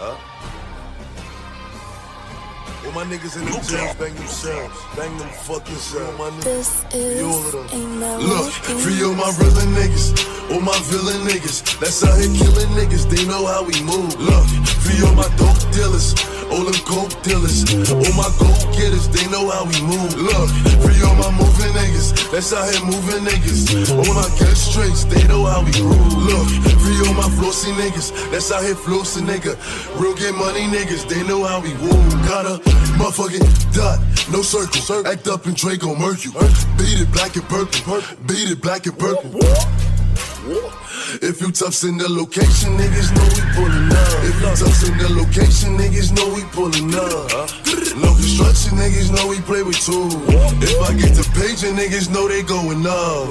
Huh? All my niggas in them jails, bang themselves. Bang them fucking selves. My niggas. This is all of them. ain't Look, free all my real niggas, all my villain niggas. That's out here killing niggas, they know how we move. Look, free all my dope dealers, all them coke dealers, all my coke getters, they know how we move. Look, free all my moving niggas, that's out here moving niggas. All my get straights, they know how we groove. Look, free all my flossy niggas, that's out here flossing nigga. Real get money niggas, they know how we move. Got a motherfucking dot, no circle. Act up and Draco Mercury. Beat it black and purple, beat it black and purple. If you tough in the location, niggas know we pullin' up. If you tough in the location, niggas know we pullin' up. No construction, niggas know we play with tools. If I get to paging, niggas know they going up.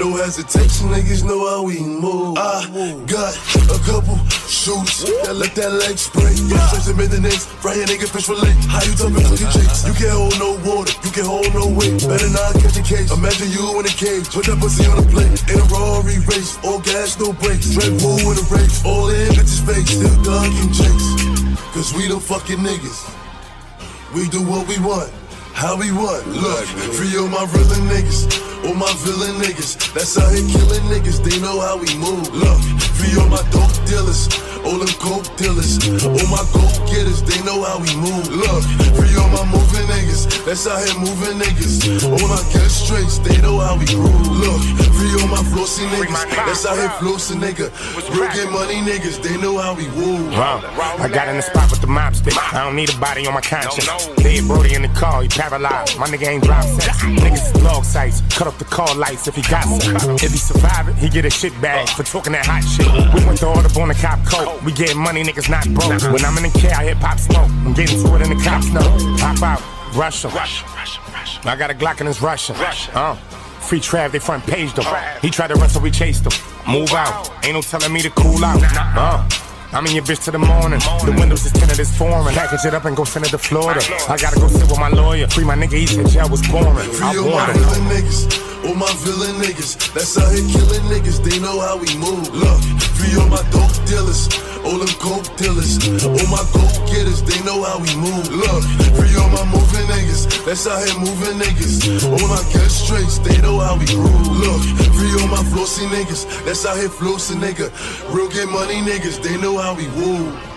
No hesitation, niggas know how we move. I got a couple shooters that let that leg spray. Get straight the maintenance, right a nigga fish fillet. How you talking to the chicks? You can't hold no water, you can't hold no weight. Better not catch a case. Imagine you in a cage, put that pussy on a plate. In Red Bull in a race, all in bitches fake, still ducking chicks. Cause we the fucking niggas. We do what we want, how we want. Look, free all my real niggas, all my villain niggas. That's out here killing niggas, they know how we move. Look, free all my dope dealers, all them coke dealers, all my gold getters, they know how we move. Look, free all my moving niggas, that's out here moving niggas. All my get straights, they know how we groove. Look, free all my flossy niggas, that's out here flossing nigga. Real get money niggas, they know how we move. Wow. I got in the spot with the mob stick. I don't need a body on my conscience. Dead Brody in the car, he paralyzed. My nigga ain't drive sexy. Niggas is log sites. Cut off the car lights if he got some. If he survive it, he get a shit bag for talking that hot shit. We went to order on the cop coat. We getting money, niggas not broke. When I'm in the car, I hit pop smoke. I'm getting to it in the cops know. Pop out, rush him. I got a Glock in his Russian. Uh. Free Trav, they front page though. He tried to run, so we chased him. Move out, ain't no telling me to cool out. Uh. I'm in your bitch till the morning. The windows is tinted as foreign. Package it up and go send it to Florida. I gotta go sit with my lawyer. Free my nigga, he said jail was boring. I Free all my villain niggas, all my villain niggas. That's out here killing niggas, they know how we move. Look, free all my dope dealers, all them coke dealers, all my coke getters, they know how we move. Look, free all my moving niggas, that's out here moving niggas. All my get straights, they know how we groove. Look, free all my flossy niggas, that's out here flossing nigga. Real get money niggas, they know how we move.